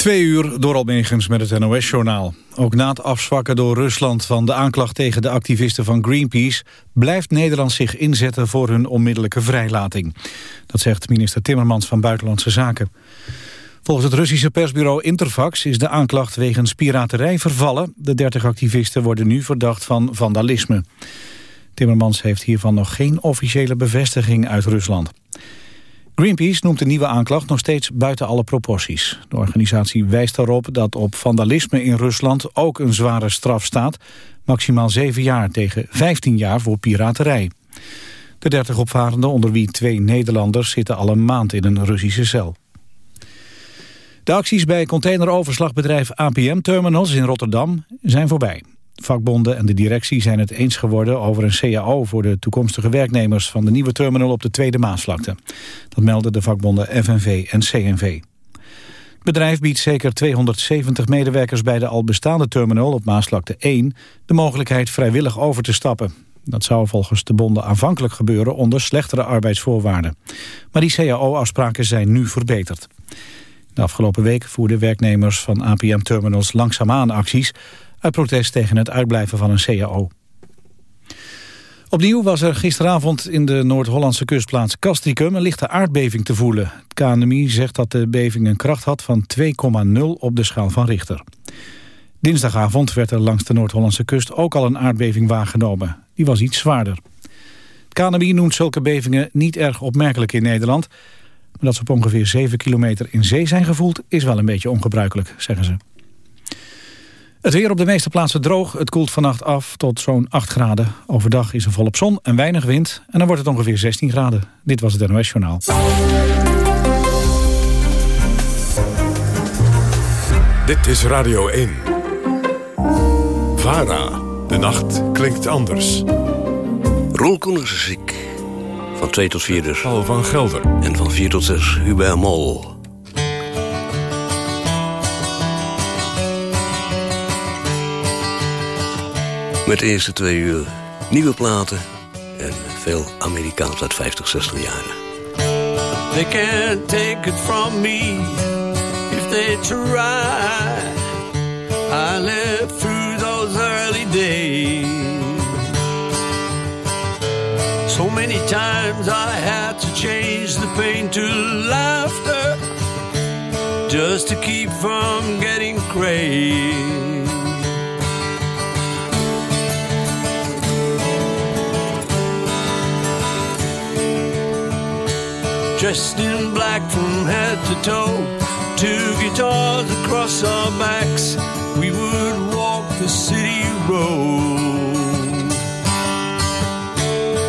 Twee uur door Almegens met het NOS-journaal. Ook na het afzwakken door Rusland van de aanklacht tegen de activisten van Greenpeace... blijft Nederland zich inzetten voor hun onmiddellijke vrijlating. Dat zegt minister Timmermans van Buitenlandse Zaken. Volgens het Russische persbureau Interfax is de aanklacht wegens piraterij vervallen. De 30 activisten worden nu verdacht van vandalisme. Timmermans heeft hiervan nog geen officiële bevestiging uit Rusland. Greenpeace noemt de nieuwe aanklacht nog steeds buiten alle proporties. De organisatie wijst erop dat op vandalisme in Rusland ook een zware straf staat. Maximaal 7 jaar tegen 15 jaar voor piraterij. De 30 opvarenden, onder wie twee Nederlanders, zitten al een maand in een Russische cel. De acties bij containeroverslagbedrijf APM Terminals in Rotterdam zijn voorbij. Vakbonden en de directie zijn het eens geworden over een CAO voor de toekomstige werknemers van de nieuwe terminal op de Tweede Maasvlakte. Dat melden de vakbonden FNV en CNV. Het bedrijf biedt zeker 270 medewerkers bij de al bestaande terminal op Maasvlakte 1 de mogelijkheid vrijwillig over te stappen. Dat zou volgens de bonden aanvankelijk gebeuren onder slechtere arbeidsvoorwaarden. Maar die CAO-afspraken zijn nu verbeterd. De afgelopen week voerden werknemers van APM Terminals langzaamaan acties uit protest tegen het uitblijven van een CAO. Opnieuw was er gisteravond in de Noord-Hollandse kustplaats Castricum een lichte aardbeving te voelen. Het KNMI zegt dat de beving een kracht had van 2,0 op de schaal van Richter. Dinsdagavond werd er langs de Noord-Hollandse kust ook al een aardbeving waargenomen. Die was iets zwaarder. Het KNMI noemt zulke bevingen niet erg opmerkelijk in Nederland. Maar dat ze op ongeveer 7 kilometer in zee zijn gevoeld is wel een beetje ongebruikelijk, zeggen ze. Het weer op de meeste plaatsen droog. Het koelt vannacht af tot zo'n 8 graden. Overdag is er volop zon en weinig wind. En dan wordt het ongeveer 16 graden. Dit was het NOS Journaal. Dit is Radio 1. VARA. De nacht klinkt anders. Koeners is ziek. Van 2 tot 4 dus. Paul van Gelder. En van 4 tot 6 Hubert Mol. Met de eerste twee uur nieuwe platen en veel Amerikaans uit 50, 60 jaren. They can't take it from me if they try. I lived through those early days. So many times I had to change the pain to laughter just to keep from getting crazy. Dressed in black from head to toe. Two guitars across our backs, we would walk the city road.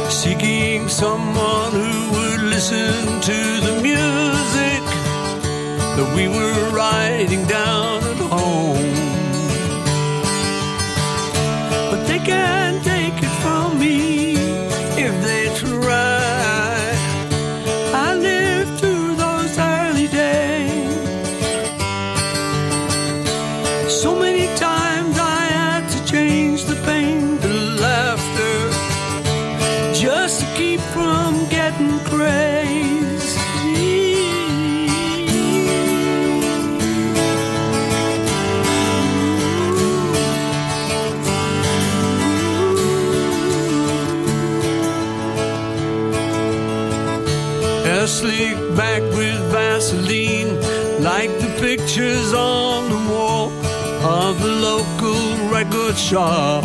Seeking someone who would listen to the music that we were writing down local record shop.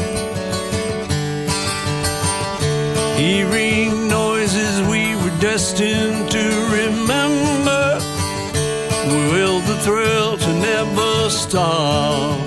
Hearing noises we were destined to remember, will the thrill to never stop.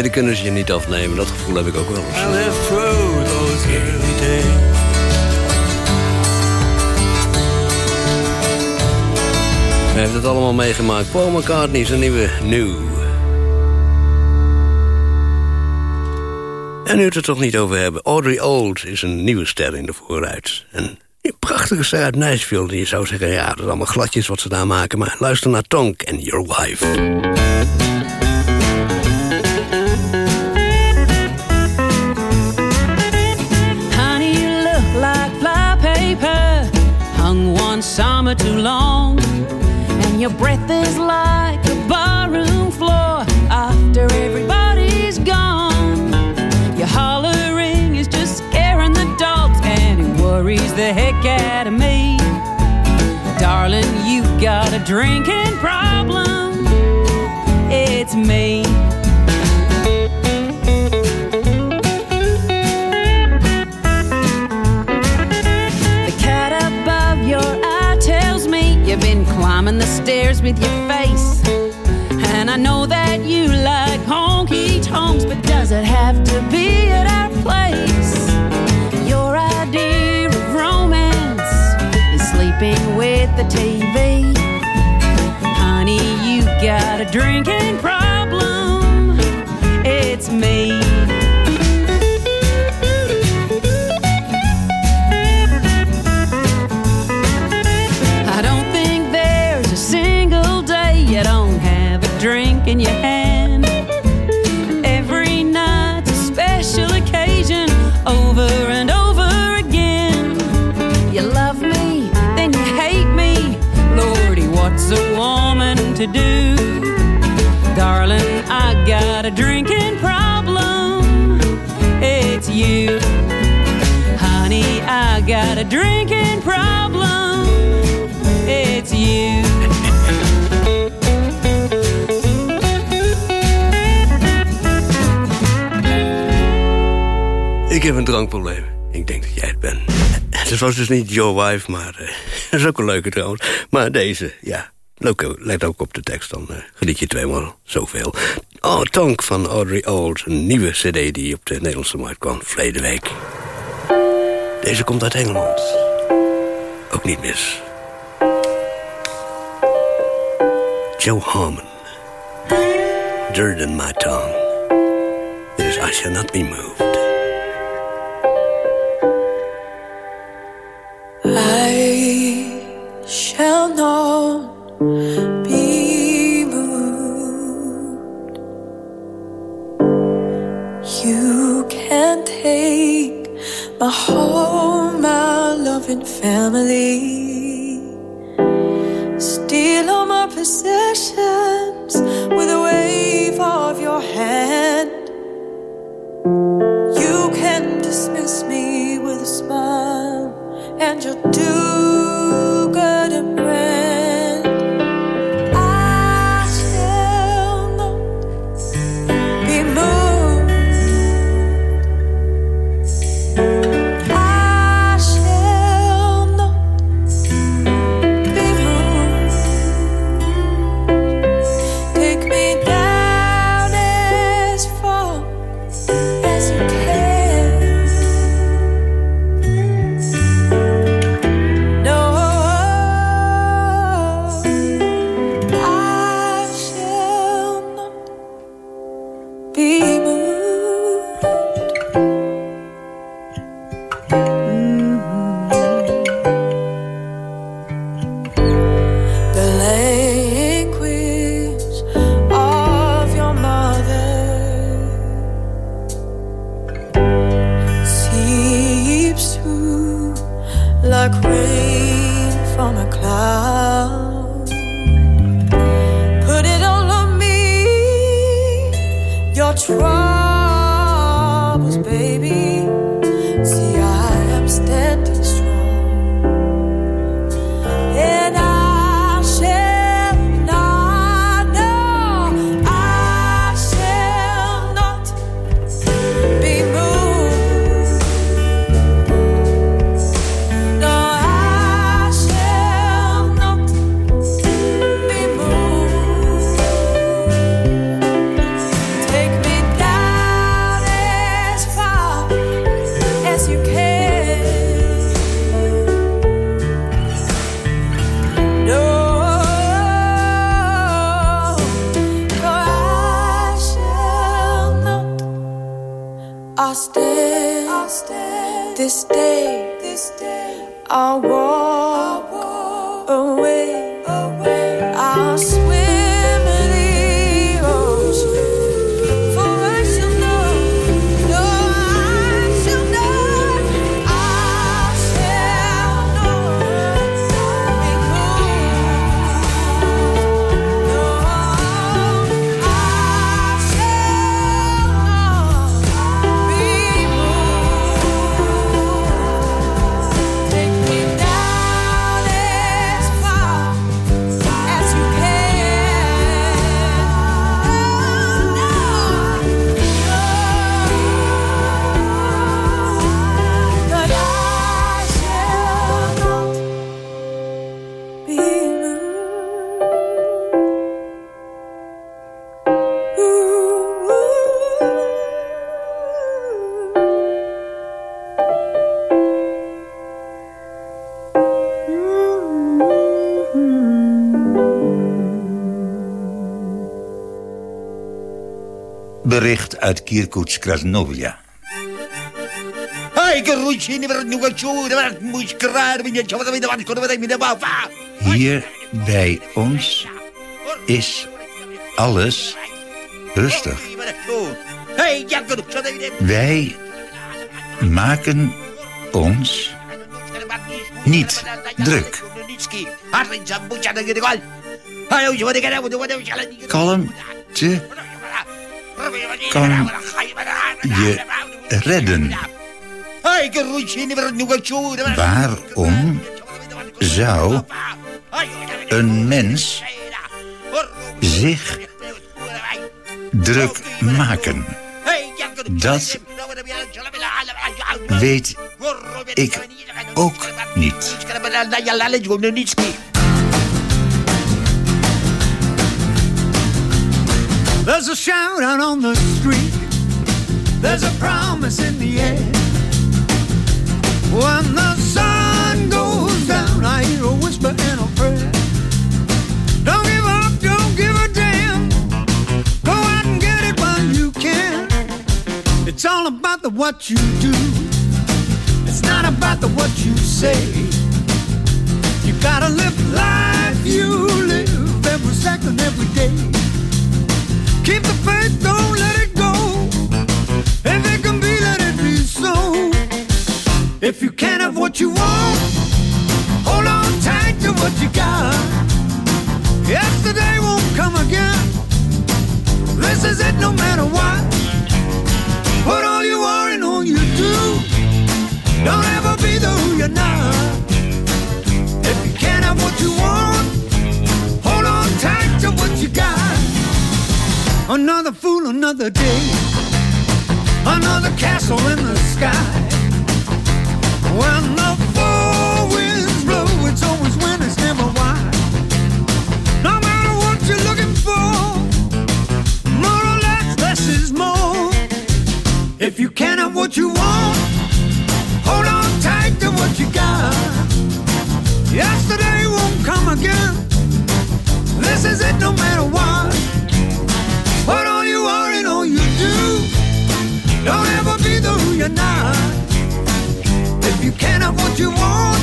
Verleden kunnen ze je niet afnemen. Dat gevoel heb ik ook wel eens. Hij heeft het allemaal meegemaakt. Paul McCartney, zijn nieuwe New. En nu het er toch niet over hebben. Audrey Old is een nieuwe ster in de vooruit. Een prachtige ster uit Nashville. Je zou zeggen, ja, dat is allemaal gladjes wat ze daar maken. Maar luister naar Tonk en Your Wife. Summer too long. And your breath is like a barroom floor after everybody's gone. Your hollering is just scaring the dogs, and it worries the heck out of me. Darling, you've got a drinking problem. It's me. Climbing stairs with your face. And I know that you like honky tonks, but does it have to be at our place? Your idea of romance is sleeping with the TV. Honey, you got a drinking problem. It's me. Drinking problem. It's you. Ik heb een drankprobleem. Ik denk dat jij het bent. Het was dus niet Your Wife, maar... eh, dat is ook een leuke trouwens. Maar deze, ja. Leuk, let ook op de tekst, dan eh, geniet je tweemaal zoveel. Oh, Tonk van Audrey Old. Een nieuwe cd die op de Nederlandse markt kwam verleden week. Deze komt uit Engeland. Ook niet mis. Joe Harmon. Dirt in my tongue. It is I shall not be moved. I shall not be moved. You can take my home, loving family. Steal all my possessions with a wave of your hand. You can dismiss me with a smile, and you'll do Stand, I'll this day, this day. I'll walk, uit Kirkutsk, Krasnovia. Hier bij ons is alles rustig. Wij maken ons niet druk. Kalmte kan je redden. Waarom zou een mens zich druk maken? Dat weet ik ook niet. There's a shout out on the street. There's a promise in the air. When the sun goes down, I hear a whisper and a prayer. Don't give up, don't give a damn. Go out and get it while you can. It's all about the what you do. It's not about the what you say. You gotta live life you live every second, every day. Keep the faith, don't let it go. If it can be, let it be so. If you can't have what you want, hold on tight to what you got. Yesterday won't come again. This is it no matter what. Put all you are in all you do. Don't ever be the who you're not. If you can't have what you want, Another fool, another day. Another castle in the sky. When the four winds blow, it's always when, it's never why. No matter what you're looking for, more or less, less is more. If you can't have what you want, hold on tight to what you got. Yesterday won't come again. This is it no matter what. Don't ever be the who you're not. If you can't have what you want,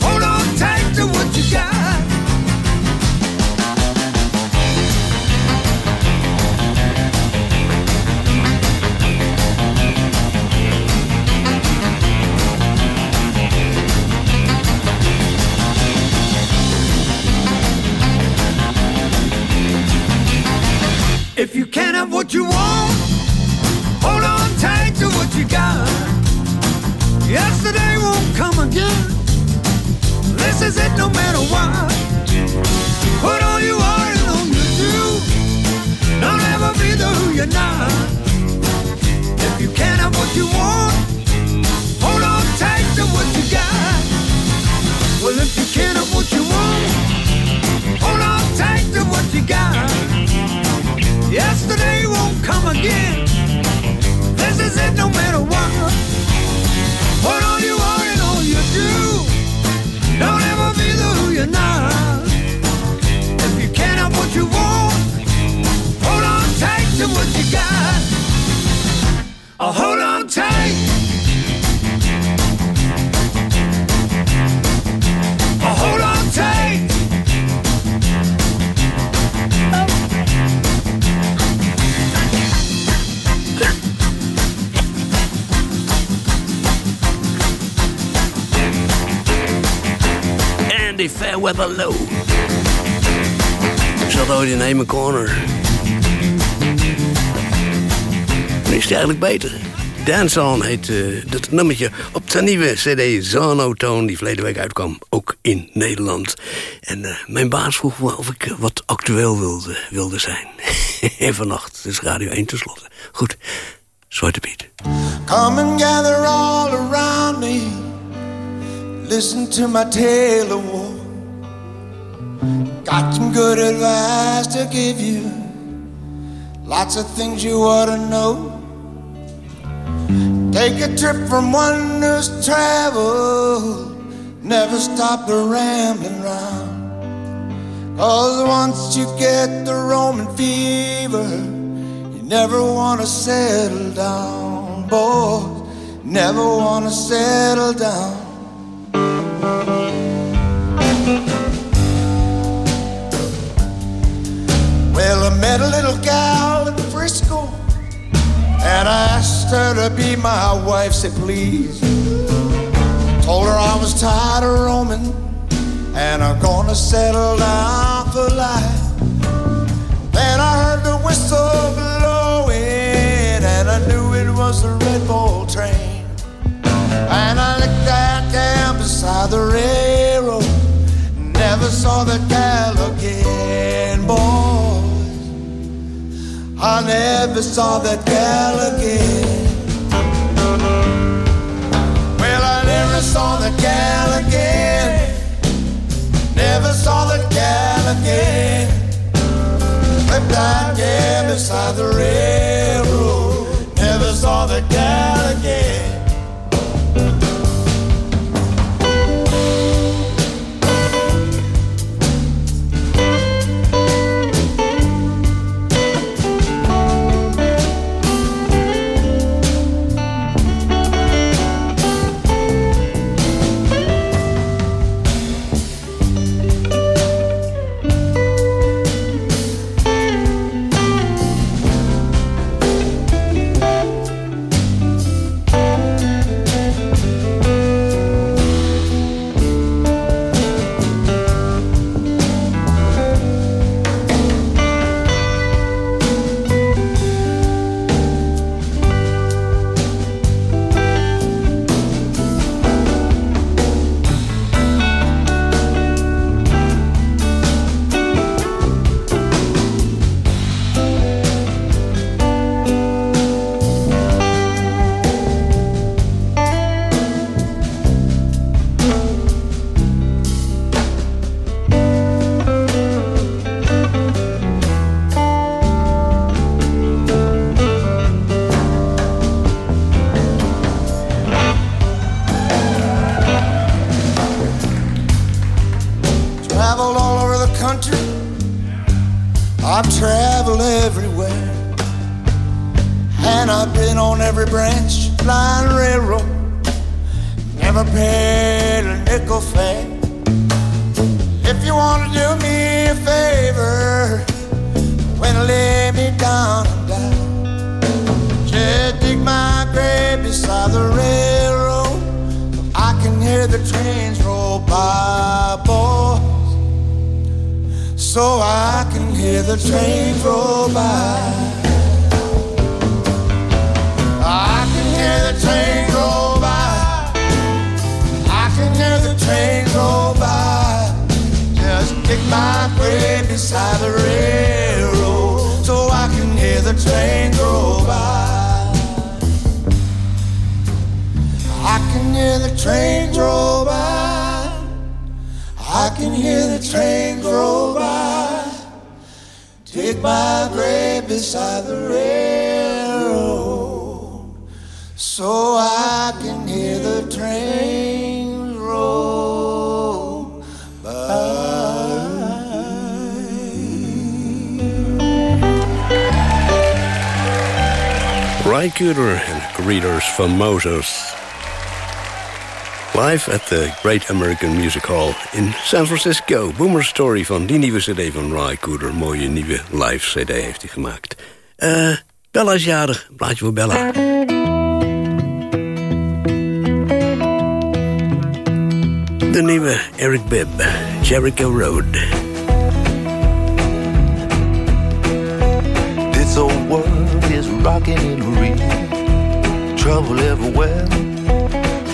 hold on tight to what you got. If you can't have what you want, tight to what you got. Yesterday won't come again. This is it no matter what. Put all you are and all you do. Don't ever be the who you're not. If you can't have what you want, hold on tight to what you got. Well, if you can't have what you want, hold on tight to what you got. Yesterday won't come again. No matter what. You are and all you do. Don't ever be the who you're not. If you what you want, hold on tight to what you got. Oh, hold on Andy Fairweather Low. Zat ooit in Heme Corner. Nu is het eigenlijk beter. Dance On heet eh, dat nummertje op de nieuwe cd Zonotone... die verleden week uitkwam, ook in Nederland. En eh, mijn baas vroeg me of ik eh, wat actueel wilde, wilde zijn. en vannacht, dus Radio 1 tenslotte. Goed, Zwarte Piet. Come and gather all around me. Listen to my tale of. Got some good advice to give you. Lots of things you ought to know. Take a trip from wonders travel. Never stop the rambling round. Cause once you get the Roman fever, you never wanna settle down, boy. Never wanna settle down. Well, I met a little gal in Frisco, and I asked her to be my wife. Said please. Told her I was tired of roaming, and I'm gonna settle down for life. Then I heard the whistle blowing, and I knew it was the Red Bull train. And I looked that down beside the railroad. Never saw the gal I never saw that gal again. Well, I never saw the gal again. Never saw the gal again. Left that gal beside the railroad. Never saw the gal again. Beside the railroad so I can hear the train go by. I can hear the train go by. I can hear the train go by. Take my grave beside the railroad so I can hear the train Cooder en Greeters van Moses. Live at the Great American Music Hall in San Francisco. Boomer Story van die nieuwe cd van Ry Cooder. Mooie nieuwe live cd heeft hij gemaakt. Eh, Bella jarig. Plaatje voor Bella. De nieuwe Eric Bibb. Jericho Road. Rocking and real. Trouble everywhere.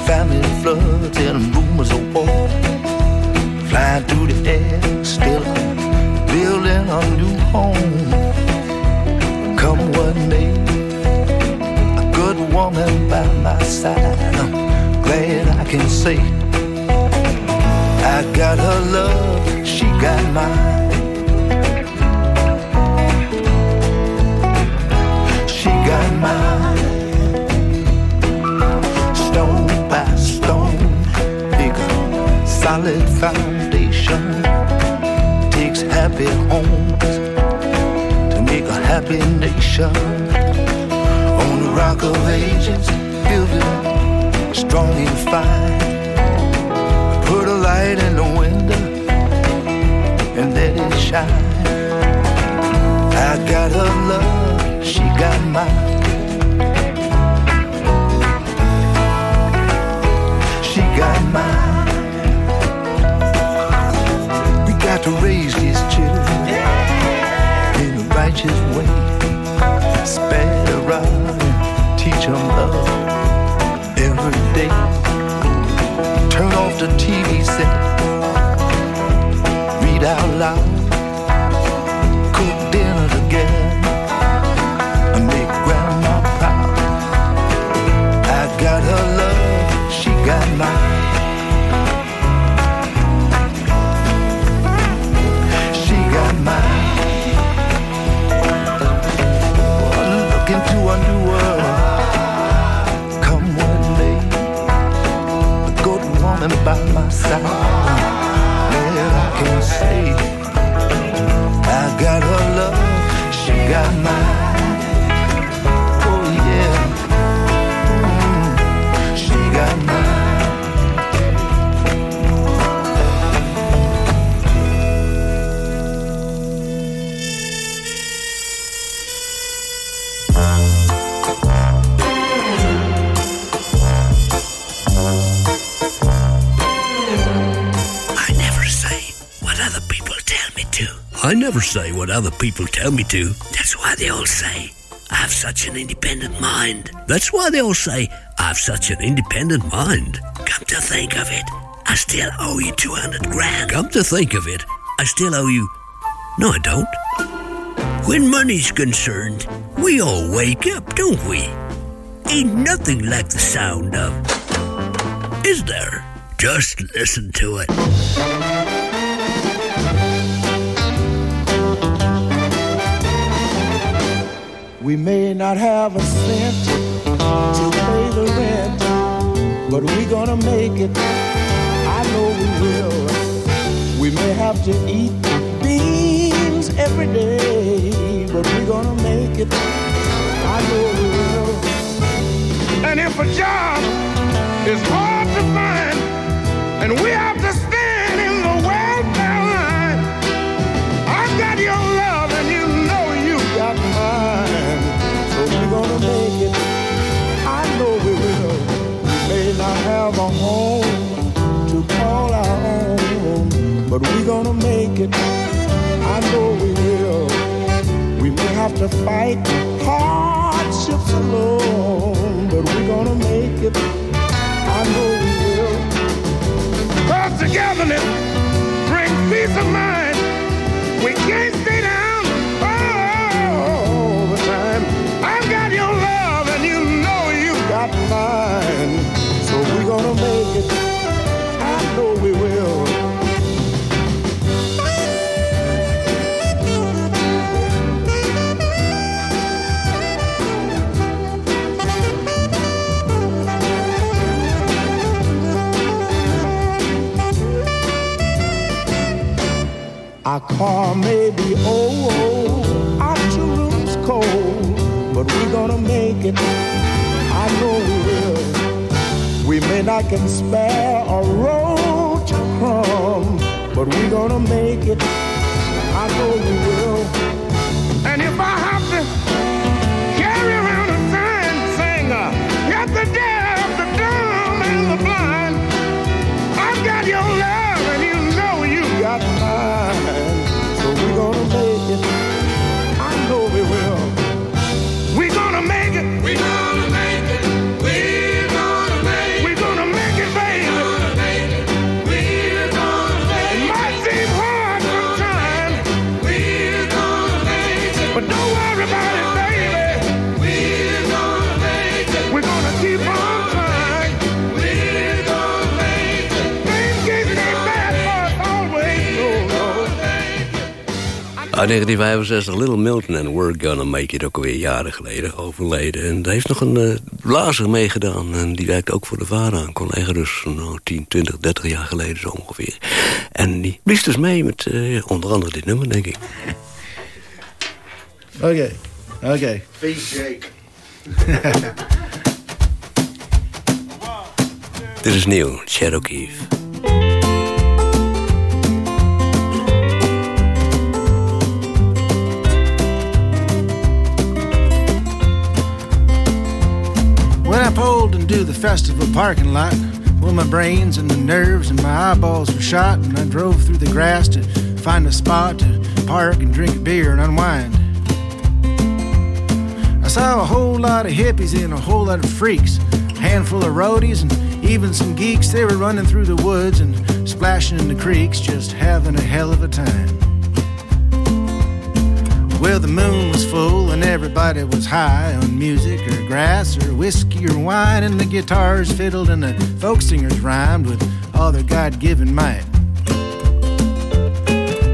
Famine floods and rumors of war. Flying through the air, still building a new home. Come what may, a good woman by my side. I'm glad I can say I got her love, she got mine. Stone by stone, solid foundation. Takes happy homes to make a happy nation. On the rock of ages, strong and fine. Put a light in the window and let it shine. I got her love, she got mine. The TV set. I never say what other people tell me to. That's why they all say I have such an independent mind. That's why they all say I have such an independent mind. Come to think of it, I still owe you 200 grand. Come to think of it, I still owe you. No, I don't. When money's concerned, we all wake up, don't we? Ain't nothing like the sound of. Is there? Just listen to it. We may not have a cent to pay the rent, but we're gonna make it. I know we will. We may have to eat beans every day, but we're gonna make it. I know we will. And if a job is hard to find, and we have to have a home to call our own, but we're gonna make it. I know we will. We may have to fight hardships alone, but we're gonna make it. I know we will. Cause togetherness brings peace of mind. We can't gonna make it. I know we will. Our car may be old, our two cold, but we're gonna make it. I know we will. We may not can spare a road to crumb, but we're gonna make it. I know we will. And if I have to Uit 1965, Little Milton en We're Gonna Make It, ook alweer jaren geleden overleden. En daar heeft nog een eh, blazer meegedaan. En die werkte ook voor de VARA, een collega dus nou, 10, 20, 30 jaar geleden zo ongeveer. En die blies dus mee met eh, onder andere dit nummer, denk ik. Oké, oké. Dit is nieuw, Cherokee. I pulled into the festival parking lot, well, my brains and the nerves and my eyeballs were shot, and I drove through the grass to find a spot to park and drink beer and unwind. I saw a whole lot of hippies and a whole lot of freaks, a handful of roadies and even some geeks. They were running through the woods and splashing in the creeks, just having a hell of a time. Well, the moon was full and everybody was high on music or grass or whiskey or wine, and the guitars fiddled and the folk singers rhymed with all their God given might.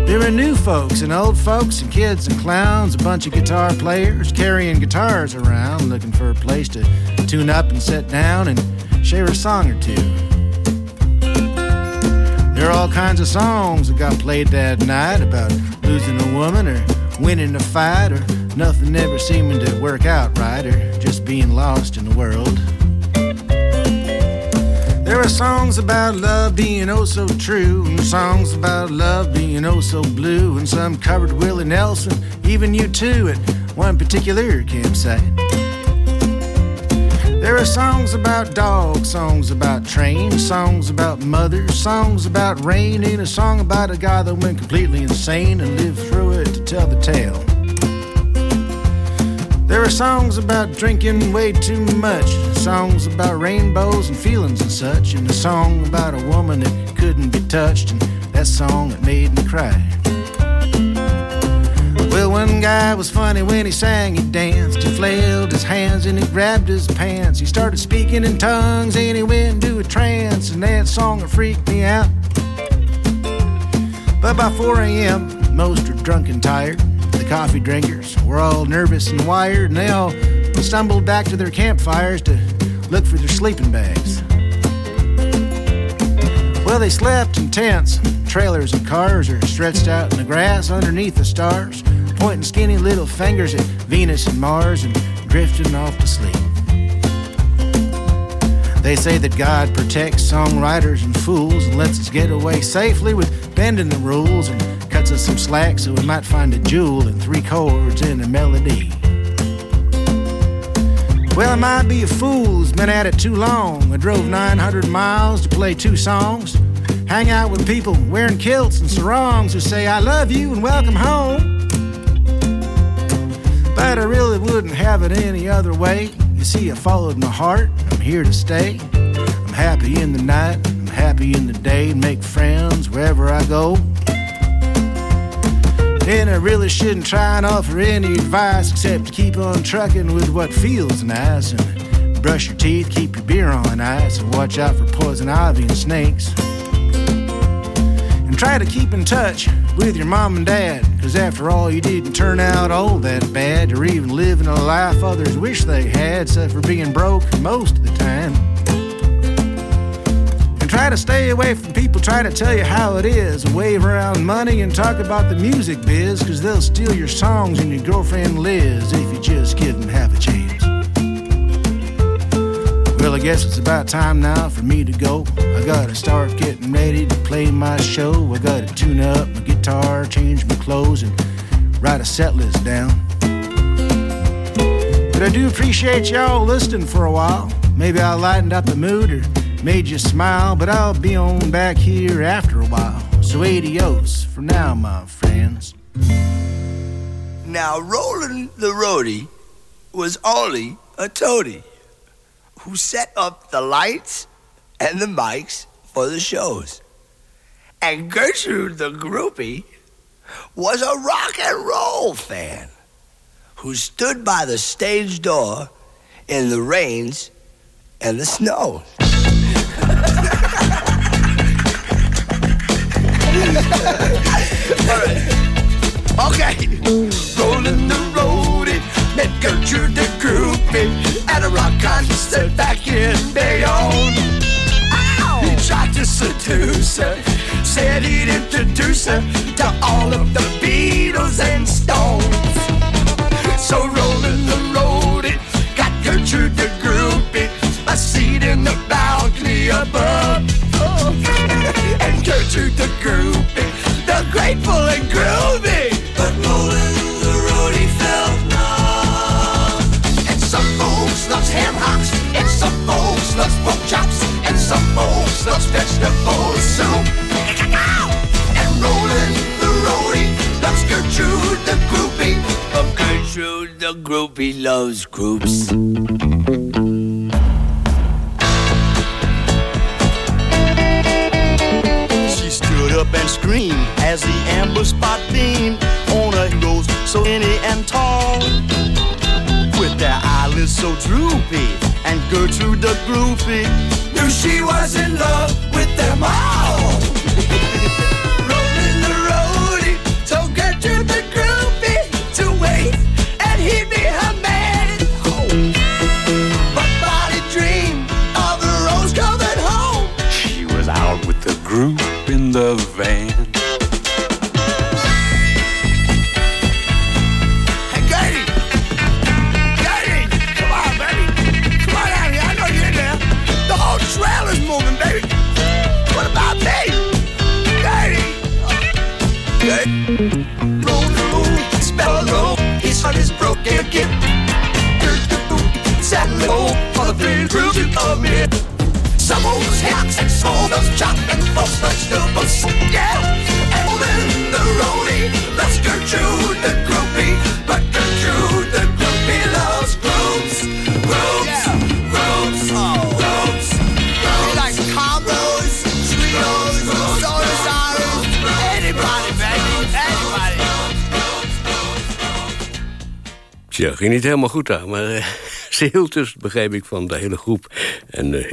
There were new folks and old folks and kids and clowns, a bunch of guitar players carrying guitars around, looking for a place to tune up and sit down and share a song or two. There are all kinds of songs that got played that night about losing a woman or winning a fight or nothing ever seeming to work out right or just being lost in the world. There are songs about love being oh so true, and songs about love being oh so blue, and some covered Willie Nelson, even you too, at one particular campsite. There are songs about dogs, songs about trains, songs about mothers, songs about rain, and a song about a guy that went completely insane and lived through tell the tale. There are songs about drinking way too much, songs about rainbows and feelings and such, and a song about a woman that couldn't be touched, and that song that made me cry. Well, one guy was funny when he sang, he danced, he flailed his hands and he grabbed his pants. He started speaking in tongues and he went into a trance, and that song freaked me out. But by 4 a.m., most are drunk and tired. The coffee drinkers were all nervous and wired, and they all stumbled back to their campfires to look for their sleeping bags. Well, they slept in tents, trailers, and cars, or stretched out in the grass underneath the stars, pointing skinny little fingers at Venus and Mars and drifting off to sleep. They say that God protects songwriters and fools and lets us get away safely with bending the rules and some slack so we might find a jewel in three chords in a melody. Well, I might be a fool who's been at it too long. I drove 900 miles to play two songs, hang out with people wearing kilts and sarongs who say, I love you and welcome home. But I really wouldn't have it any other way. You see, I followed my heart, I'm here to stay. I'm happy in the night, I'm happy in the day, and make friends wherever I go. And I really shouldn't try and offer any advice except to keep on trucking with what feels nice. And brush your teeth, keep your beer on ice, and watch out for poison ivy and snakes. And try to keep in touch with your mom and dad, because after all, you didn't turn out all that bad, or even living a life others wish they had, except for being broke most of the time. Try to stay away from people trying to tell you how it is, wave around money and talk about the music biz, because they'll steal your songs and your girlfriend Liz if you just give them half a chance. Well, I guess it's about time now for me to go. I gotta start getting ready to play my show. I gotta tune up my guitar, change my clothes, and write a set list down. But I do appreciate y'all listening for a while. Maybe I lightened up the mood or made you smile, but I'll be on back here after a while. So adios for now, my friends. Now, Roland the Roadie was only a toady who set up the lights and the mics for the shows. And Gertrude the groupie was a rock and roll fan who stood by the stage door in the rains and the snow. All right. Okay. Roland the roadie, met Gertrude the groupie at a rock concert back in Bayonne. He tried to seduce her, said he'd introduce her to all of the Beatles and Stones. So rolling the roadie, got Gertrude the groupie a seat in the above. Oh. and Gertrude the groupie, the grateful and groovy. But Roland the roadie felt numb. And some folks loves ham hocks, and some folks loves pork chops, and some folks loves vegetable soup. And the roadie loves Gertrude the groupie. But Gertrude the groupie loves groups. And screamed as the amber spot beamed on her goes so skinny and tall. With their eyelids so droopy, and Gertrude the groupie knew she was in love with them all. Old hacks and some those chopping folks vegetables, yeah. And then the roadie loves Gertrude the groupie, but Gertrude the groupie loves groups, groups, groups, groups, groups. Like combos, trios, soda stars, anybody, baby, anybody. Tja, ging niet helemaal goed aan, maar eh, ze hield dus, begreep ik, van de hele groep. En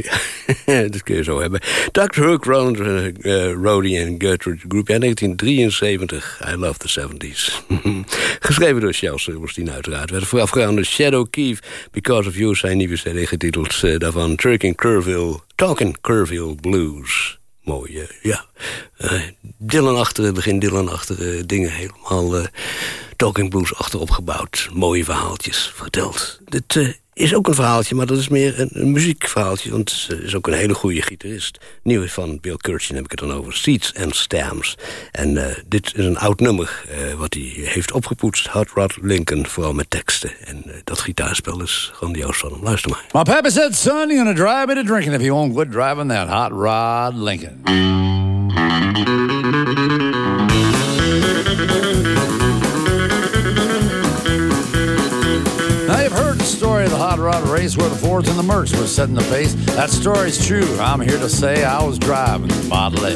ja, dat kun je zo hebben. Dr. Hook, Roland uh, en Gertrude Group. Ja, 1973. I love the 70s. Geschreven door Shel Silverstein uiteraard. Werd voorafgegaan door Shadow Keefe. Because of You zijn nieuwe CD getiteld. daarvan Turking Curville, Talking Curville Blues. Mooi, ja. Eh Dylan-achtige, begin Dylan-achtige dingen. Helemaal talking blues achterop gebouwd. Mooie verhaaltjes verteld. Dit is ook een verhaaltje, maar dat is meer een, muziekverhaaltje. Want het is ook een hele goede gitarist. Nieuw van Bill Kirchen heb ik het dan over. Seeds and Stamps. En eh, dit is een oud nummer eh, wat hij heeft opgepoetst. Hot Rod Lincoln, vooral met teksten. En eh, dat gitaarspel is grandioos van hem. Luister maar. My pappy said, son, you're gonna drive me to drinking if you won't quit driving that hot rod Lincoln. Race where the Fords and the Mercs were setting the pace. That story's true. I'm here to say I was driving the Model A.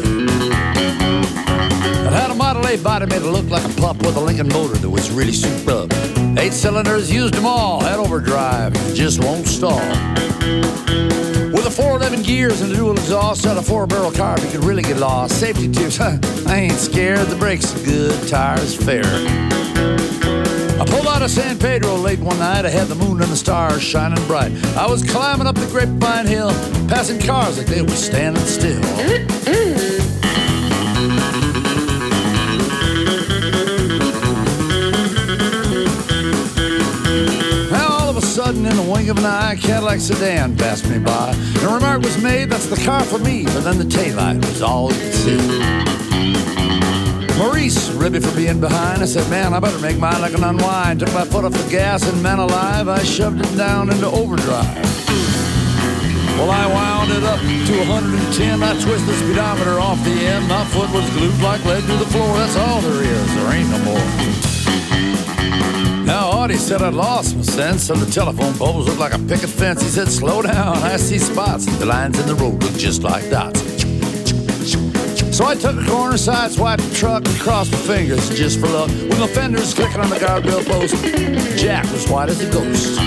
It had a Model A body made it look like a pup with a Lincoln motor that was really souped up. Eight cylinders, used them all, had overdrive, just won't stall. With a 411 gears and a dual exhaust, had a four barrel carb, you could really get lost. Safety tips, huh? I ain't scared, the brakes are good, tires fair. Out of San Pedro late one night. I had the moon and the stars shining bright. I was climbing up the Grapevine Hill, passing cars like they were standing still. Now all of a sudden, in the wink of an eye, a Cadillac sedan passed me by. And a remark was made, that's the car for me. But then the taillight was all you could see. Maurice, ribby for being behind. I said, man, I better make mine like an unwind. Took my foot off the gas and man alive, I shoved it down into overdrive. Well, I wound it up to 110. I twist the speedometer off the end. My foot was glued like lead to the floor. That's all there is. There ain't no more. Now, Audie said I'd lost my sense, and the telephone poles looked like a picket fence. He said, slow down, I see spots. The lines in the road look just like dots. So I took a corner side, swiped the truck, and crossed my fingers just for luck. With my fenders clicking on the guardrail post, Jack was white as a ghost.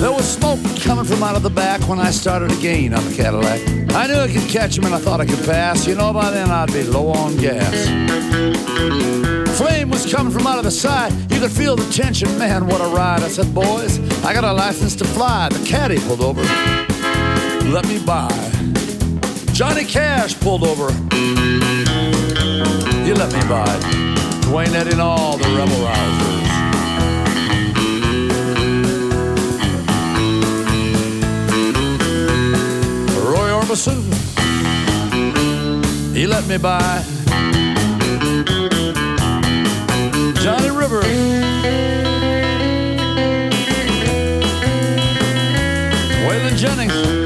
There was smoke coming from out of the back when I started again on the Cadillac. I knew I could catch him and I thought I could pass. You know, by then I'd be low on gas. Flame was coming from out of the side. You could feel the tension. Man, what a ride. I said, boys, I got a license to fly. The caddy pulled over. Let me by. Johnny Cash pulled over. You let me by. Duane Eddy and all the rebel rousers. Roy Orbison. He let me by. Johnny River. Waylon Jennings.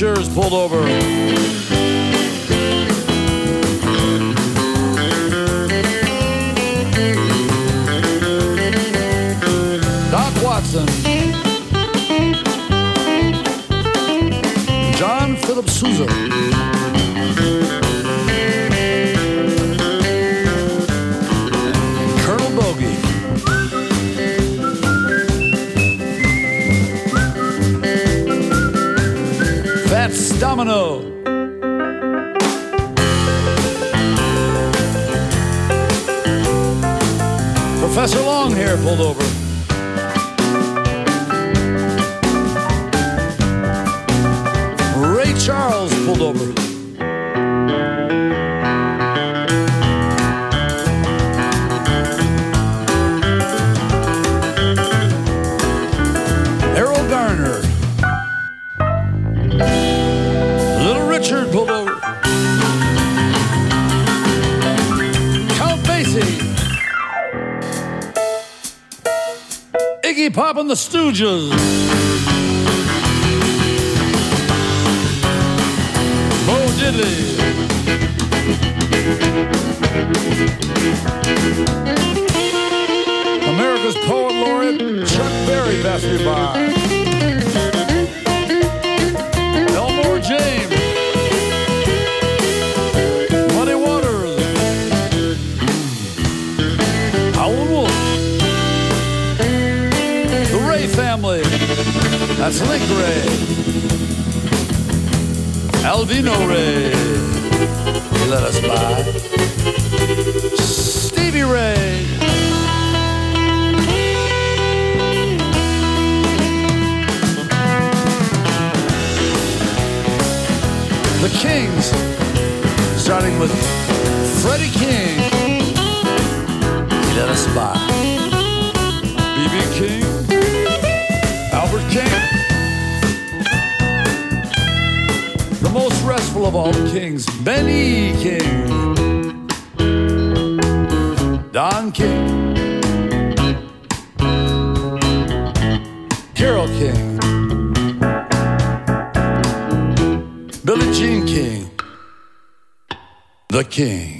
Ventures pulled over. Doc Watson. John Philip Sousa. Domino. Professor Longhair pulled over. The Stooges. Ray. Alvino Ray. Let us by. Stevie Ray. The Kings, starting with Freddie King. Let us by. B.B. King. Albert King. Restful of all the kings, Benny King. Don King. Carole King. Billie Jean King. The King.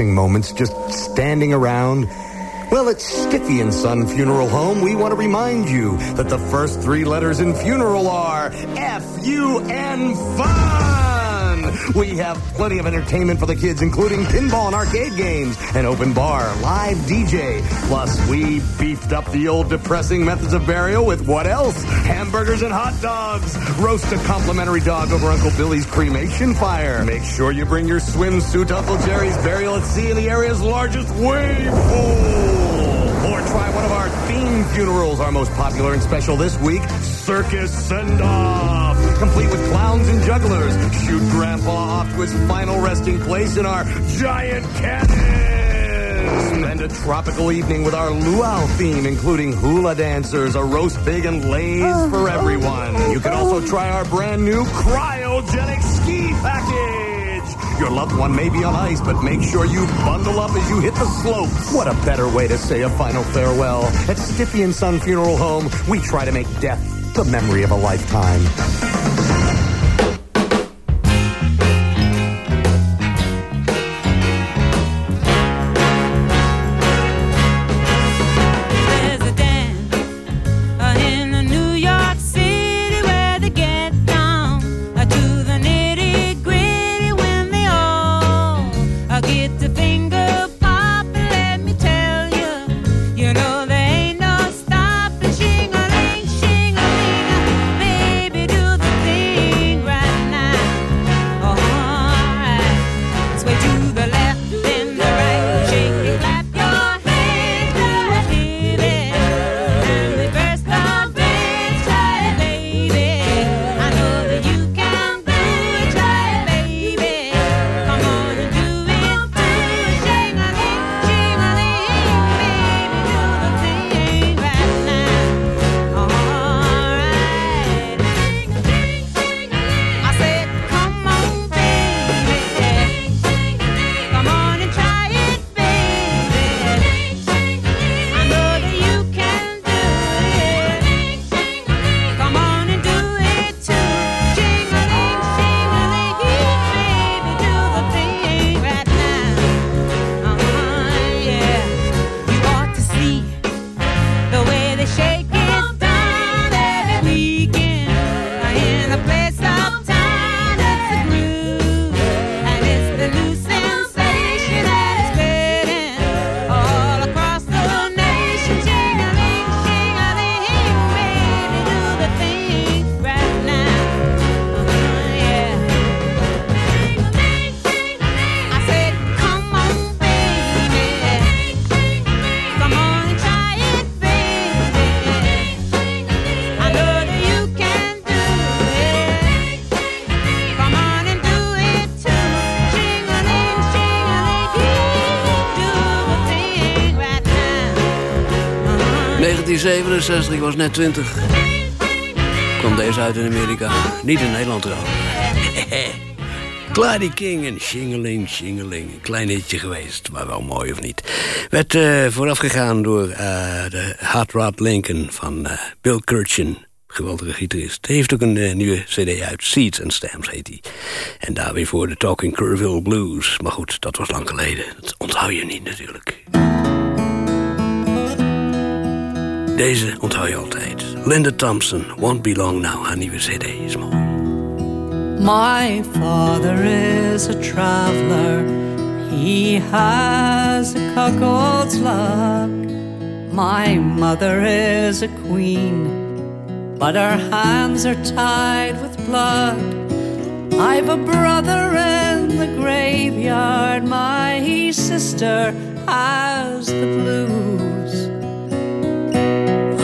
Moments just standing around? Well, at Stiffy and Son Funeral Home, we want to remind you that the first three letters in funeral are F-U-N fun! We have plenty of entertainment for the kids, including pinball and arcade games, an open bar, live DJ. Plus, we beefed up the old depressing methods of burial with what else? Hamburgers and hot dogs. Roast a complimentary dog over Uncle Billy's cremation fire. Make sure you bring your swimsuit Uncle Jerry's burial at sea in the area's largest wave pool. Or try one of our theme funerals, our most popular and special this week, Circus Send-Off. Complete with clowns and jugglers. Shoot Grandpa off to his final resting place in our giant cannon. Spend a tropical evening with our luau theme, including hula dancers, a roast pig, and leis oh. for everyone. You can also try our brand new cryogenic ski package. Your loved one may be on ice, but make sure you bundle up as you hit the slopes. What a better way to say a final farewell. At Stiffy and Son Funeral Home, we try to make death the memory of a lifetime. 1967, ik was net 20. Kwam deze uit in Amerika. Niet in Nederland trouwens. Clyde King en Shingeling, Shingeling. Een klein hitje geweest, maar wel mooi of niet. Werd uh, voorafgegaan door uh, de Hot Rod Lincoln van uh, Bill Kirchen. Geweldige gitarist. Hij heeft ook een nieuwe cd uit. Seeds and Stamps heet hij. En daar weer voor de Talking Curville Blues. Maar goed, dat was lang geleden. Dat onthoud je niet natuurlijk. Deze onthoud je altijd. Linda Thompson, Won't Be Long Now. Haar nieuwe cd is mooi. My father is a traveler. He has a cuckold's luck. My mother is a queen, but our hands are tied with blood. I've a brother in the graveyard. My sister has the blues.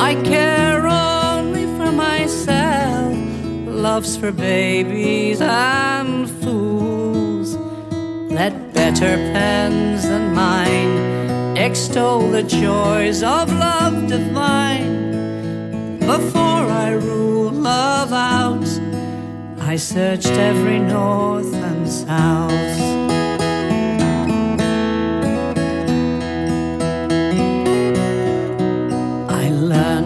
I care only for myself loves for babies and fools. Let better pens than mine extol the joys of love divine. Before I rule love out, I searched every north and south.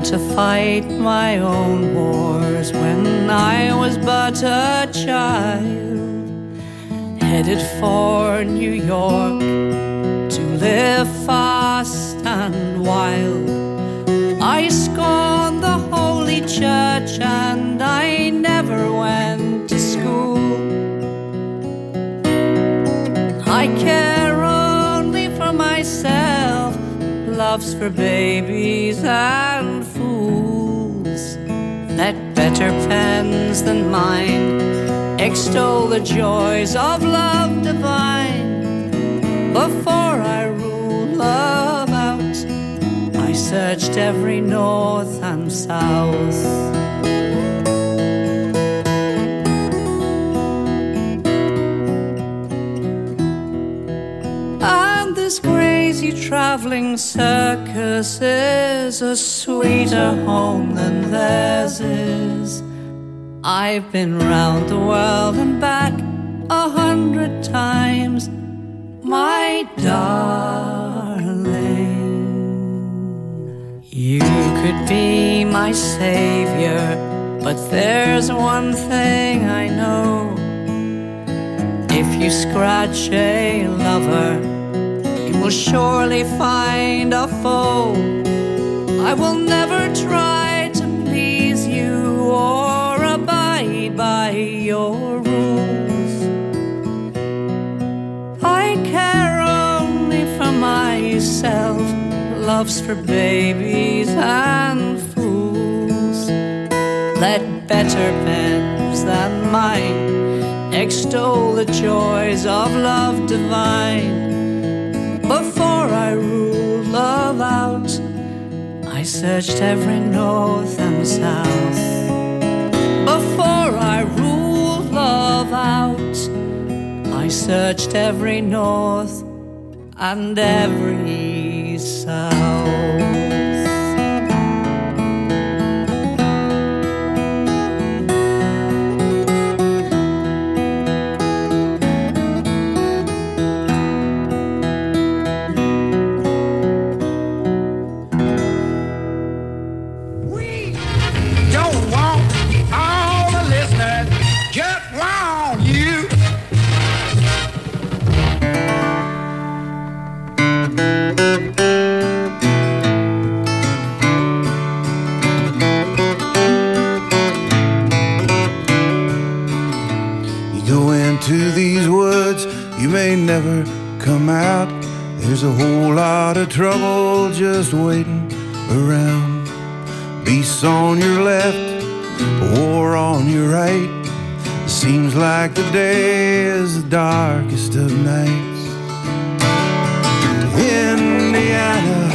To fight my own wars when I was but a child, headed for New York to live fast and wild. I scorned the holy church and I never went to school. I care only for myself, loves for babies and Let better pens than mine extol the joys of love divine. Before I rule love out, I searched every north and south. This crazy traveling circus is a sweeter home than theirs is. I've been round the world and back a hundred times, my darling. You could be my savior, but there's one thing I know. If you scratch a lover, will surely find a foe. I will never try to please you or abide by your rules. I care only for myself, loves for babies and fools. Let better pens than mine extol the joys of love divine. I rule love out, I searched every north and south. Before I rule love out, I searched every north and every south. Into these woods, you may never come out. There's a whole lot of trouble just waiting around. Beasts on your left, war on your right. Seems like the day is the darkest of nights. Indiana,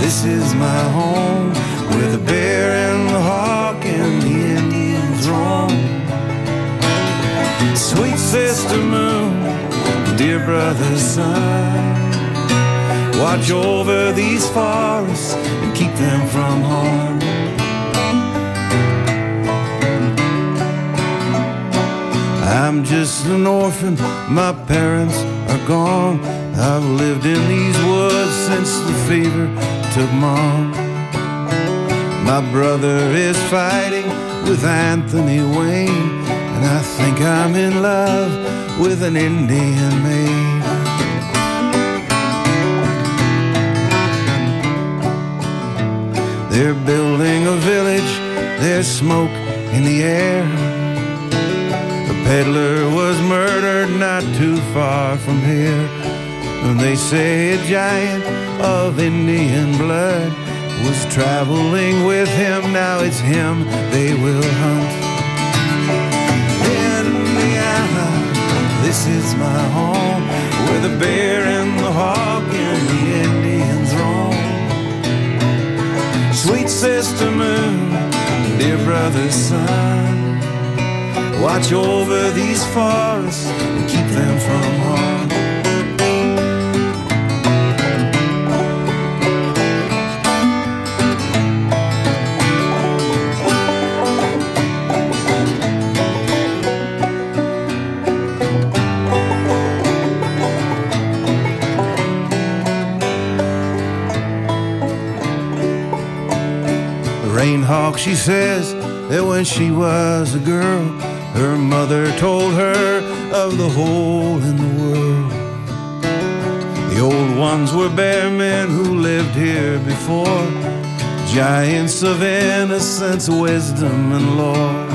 this is my home, where the bear Sweet sister moon, dear brother sun, watch over these forests and keep them from harm. I'm just an orphan, my parents are gone. I've lived in these woods since the fever took mom. My brother is fighting with Anthony Wayne and I think I'm in love with an Indian maid. They're building a village, there's smoke in the air. A peddler was murdered not too far from here. And they say a giant of Indian blood was traveling with him. Now it's him they will hunt. This is my home, where the bear and the hawk and the Indians roam. Sweet sister moon, dear brother sun, watch over these forests and keep them from she says that when she was a girl, her mother told her of the hole in the world. The old ones were bear men who lived here before, giants of innocence, wisdom, and lore.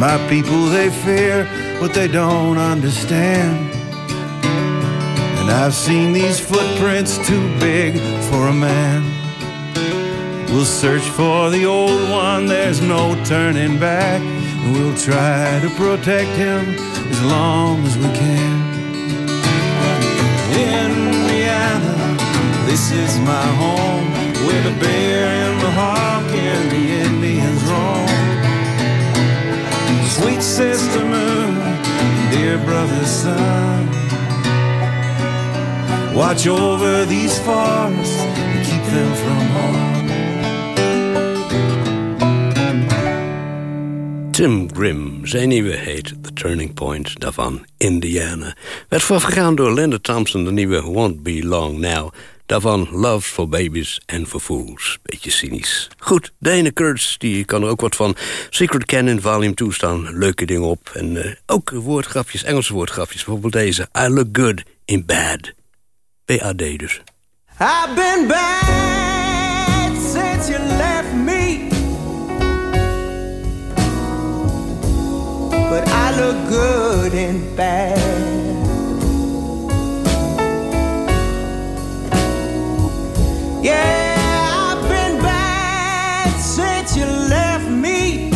My people, they fear what they don't understand. And I've seen these footprints too big for a man. We'll search for the old one, there's no turning back. And we'll try to protect him as long as we can. Indiana, this is my home, where the bear and the hawk and the Indians roam. Sweet sister moon, dear brother sun. Watch over these forests and keep them from harm. Tim Grimm, zijn nieuwe heet The Turning Point, daarvan Indiana. Werd voorafgegaan door Linda Thompson, de nieuwe Won't Be Long Now. Daarvan Love for Babies and for Fools. Beetje cynisch. Goed, Dana Kurtz, die kan er ook wat van. Secret Canon Volume 2 staan leuke dingen op. En uh, ook woordgrapjes, Engelse woordgrapjes. Bijvoorbeeld deze. I look good in bad. BAD dus. I've been bad since you left me. But I look good in bad. Yeah, I've been bad since you left me.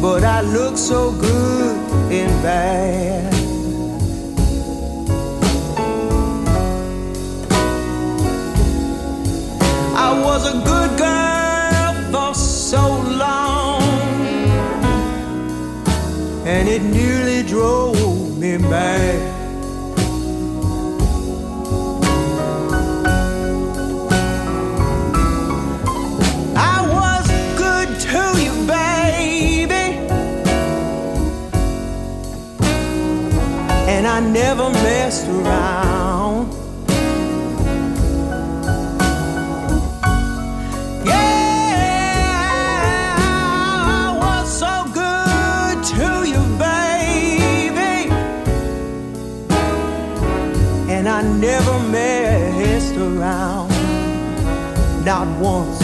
But I look so good in bad. Drove me mad. I was good to you, baby, and I never messed around. Once.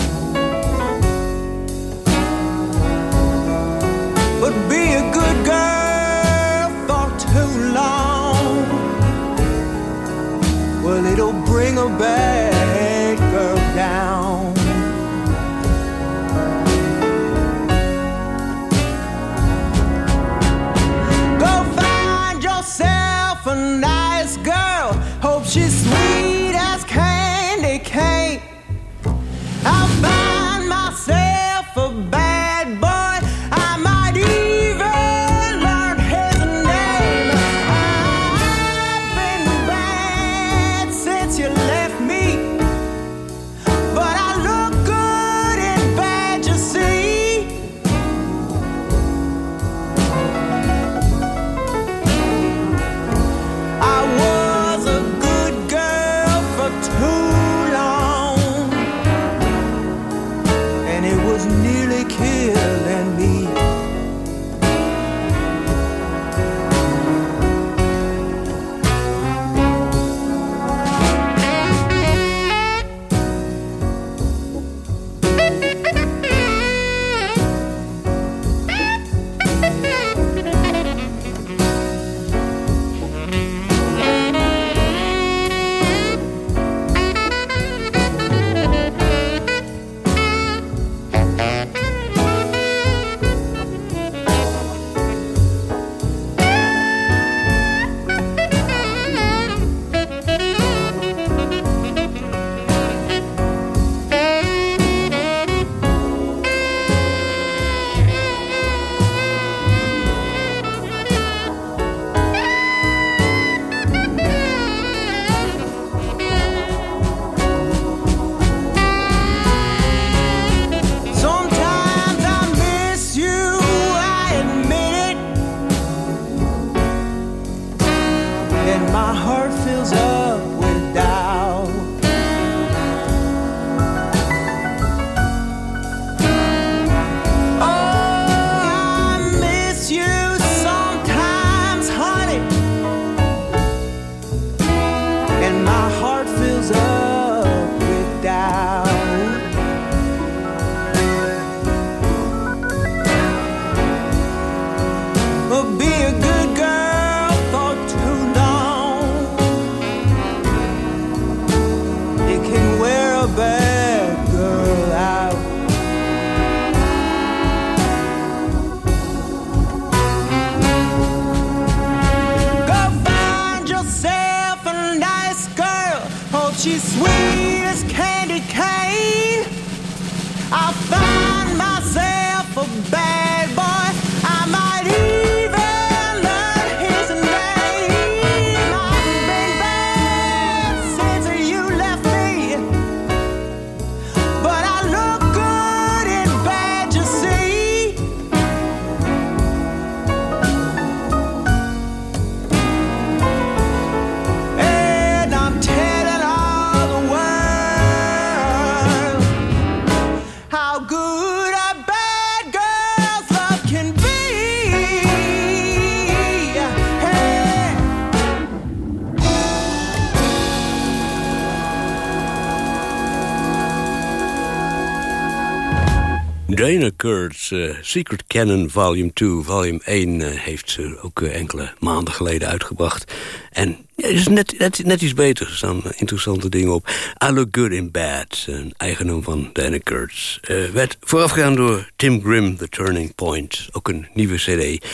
Secret Canon Volume 2. Volume 1 eh, heeft ze ook eh, enkele maanden geleden uitgebracht. En is net, net, iets beter. Er staan eh, interessante dingen op. I Look Good in Bad, een eigendom van Dana Kurtz. eh, werd voorafgegaan door Tim Grimm, The Turning Point. Ook een nieuwe cd,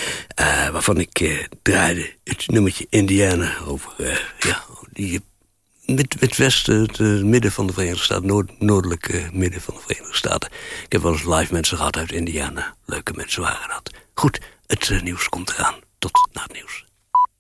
waarvan ik draaide het nummertje Indiana. Over ja, die met het westen, het eh, midden van de Verenigde Staten, noord, noordelijke midden van de Verenigde Staten. Ik heb wel eens live mensen gehad uit Indiana. Leuke mensen waren dat. Goed, het eh, nieuws komt eraan. Tot na het nieuws.